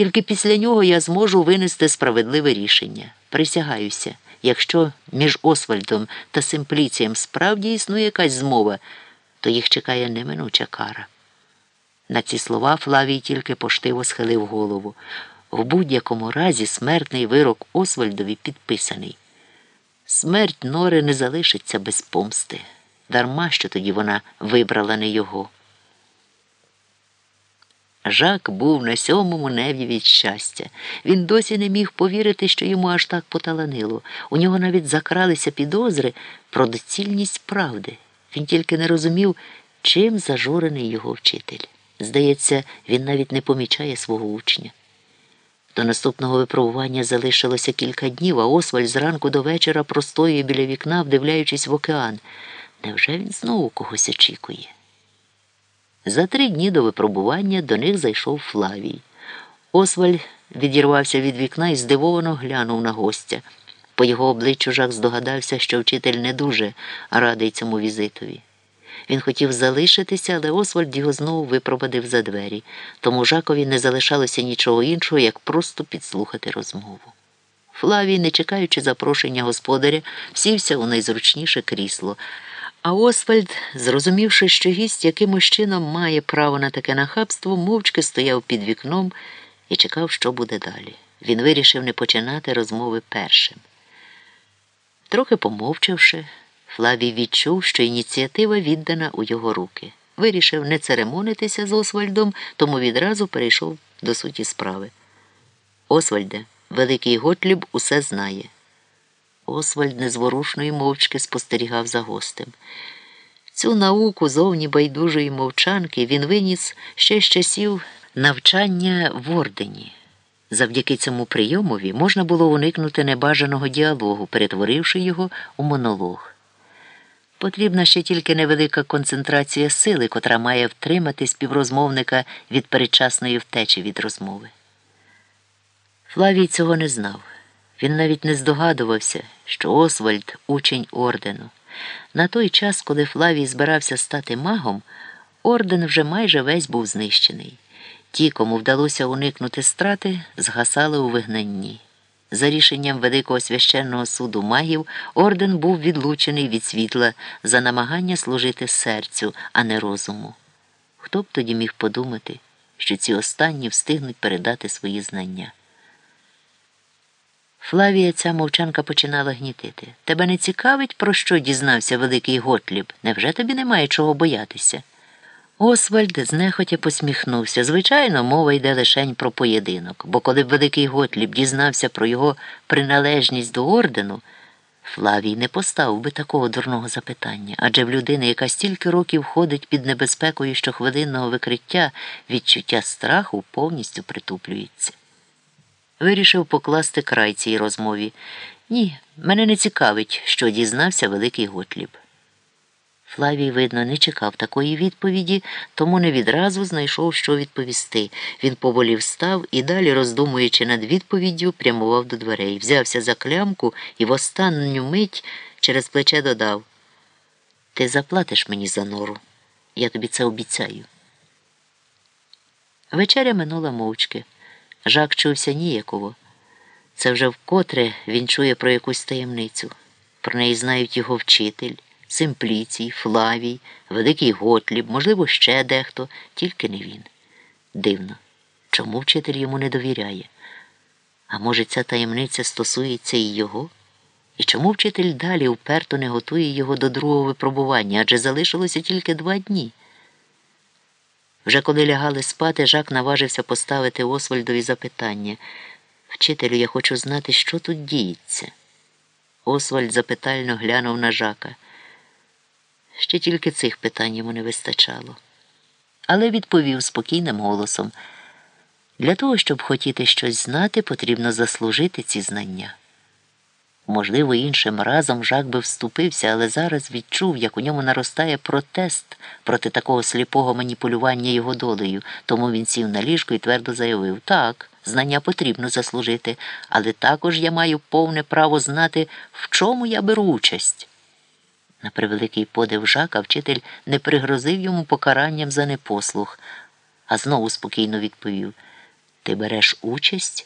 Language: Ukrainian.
Тільки після нього я зможу винести справедливе рішення. Присягаюся, якщо між Освальдом та Симпліцієм справді існує якась змова, то їх чекає неминуча кара. На ці слова Флавій тільки поштиво схилив голову. В будь-якому разі смертний вирок Освальдові підписаний. Смерть Нори не залишиться без помсти. Дарма що тоді вона вибрала не його. Жак був на сьомому небі від щастя. Він досі не міг повірити, що йому аж так поталанило. У нього навіть закралися підозри про доцільність правди. Він тільки не розумів, чим зажурений його вчитель. Здається, він навіть не помічає свого учня. До наступного випробування залишилося кілька днів, а Освальд зранку до вечора простоює біля вікна, вдивляючись в океан. Невже він знову когось очікує? За три дні до випробування до них зайшов Флавій. Освальд відірвався від вікна і здивовано глянув на гостя. По його обличчю Жак здогадався, що вчитель не дуже радий цьому візитові. Він хотів залишитися, але Освальд його знову випровадив за двері, тому Жакові не залишалося нічого іншого, як просто підслухати розмову. Флавій, не чекаючи запрошення господаря, сівся у найзручніше крісло. А Освальд, зрозумівши, що гість якимось чином має право на таке нахабство, мовчки стояв під вікном і чекав, що буде далі. Він вирішив не починати розмови першим. Трохи помовчавши, Флавій відчув, що ініціатива віддана у його руки. Вирішив не церемонитися з Освальдом, тому відразу перейшов до суті справи. Освальде, великий Готліб усе знає. Освальд незворушної мовчки спостерігав за гостем. Цю науку зовні байдужої мовчанки він виніс ще з часів навчання в ордені. Завдяки цьому прийомові можна було уникнути небажаного діалогу, перетворивши його у монолог. Потрібна ще тільки невелика концентрація сили, котра має втримати співрозмовника від передчасної втечі від розмови. Флавій цього не знав. Він навіть не здогадувався, що Освальд учень ордену. На той час, коли Флавій збирався стати магом, орден вже майже весь був знищений. Ті, кому вдалося уникнути страти, згасали у вигнанні. За рішенням Великого священного суду магів, орден був відлучений від світла за намагання служити серцю, а не розуму. Хто б тоді міг подумати, що ці останні встигнуть передати свої знання? Флавія ця мовчанка починала гнітити. Тебе не цікавить, про що дізнався великий Готліб? Невже тобі немає чого боятися? Освальд знехотя посміхнувся. Звичайно, мова йде лишень про поєдинок, бо коли б великий Готліб дізнався про його приналежність до ордену, Флавій не поставив би такого дурного запитання, адже в людини, яка стільки років ходить під небезпекою щохвилинного викриття, відчуття страху повністю притуплюється. Вирішив покласти край цій розмові. Ні, мене не цікавить, що дізнався великий Готліб. Флавій, видно, не чекав такої відповіді, тому не відразу знайшов, що відповісти. Він поволі встав і далі, роздумуючи над відповіддю, прямував до дверей, взявся за клямку і в останню мить через плече додав Ти заплатиш мені за нору. Я тобі це обіцяю. Вечеря минула мовчки. Жак чувся ніяково. Це вже вкотре він чує про якусь таємницю. Про неї знають його вчитель. Симпліцій, Флавій, Великий Готліб, можливо, ще дехто, тільки не він. Дивно, чому вчитель йому не довіряє? А може, ця таємниця стосується і його? І чому вчитель далі вперто не готує його до другого випробування, адже залишилося тільки два дні? Вже коли лягали спати, Жак наважився поставити Освальдові запитання. Вчителю, я хочу знати, що тут діється. Освальд запитально глянув на Жака. Ще тільки цих питань йому не вистачало. Але відповів спокійним голосом для того, щоб хотіти щось знати, потрібно заслужити ці знання. Можливо, іншим разом Жак би вступився, але зараз відчув, як у ньому наростає протест проти такого сліпого маніпулювання його долею, тому він сів на ліжко і твердо заявив так, знання потрібно заслужити, але також я маю повне право знати, в чому я беру участь. На превеликий подив Жака вчитель не пригрозив йому покаранням за непослух, а знову спокійно відповів Ти береш участь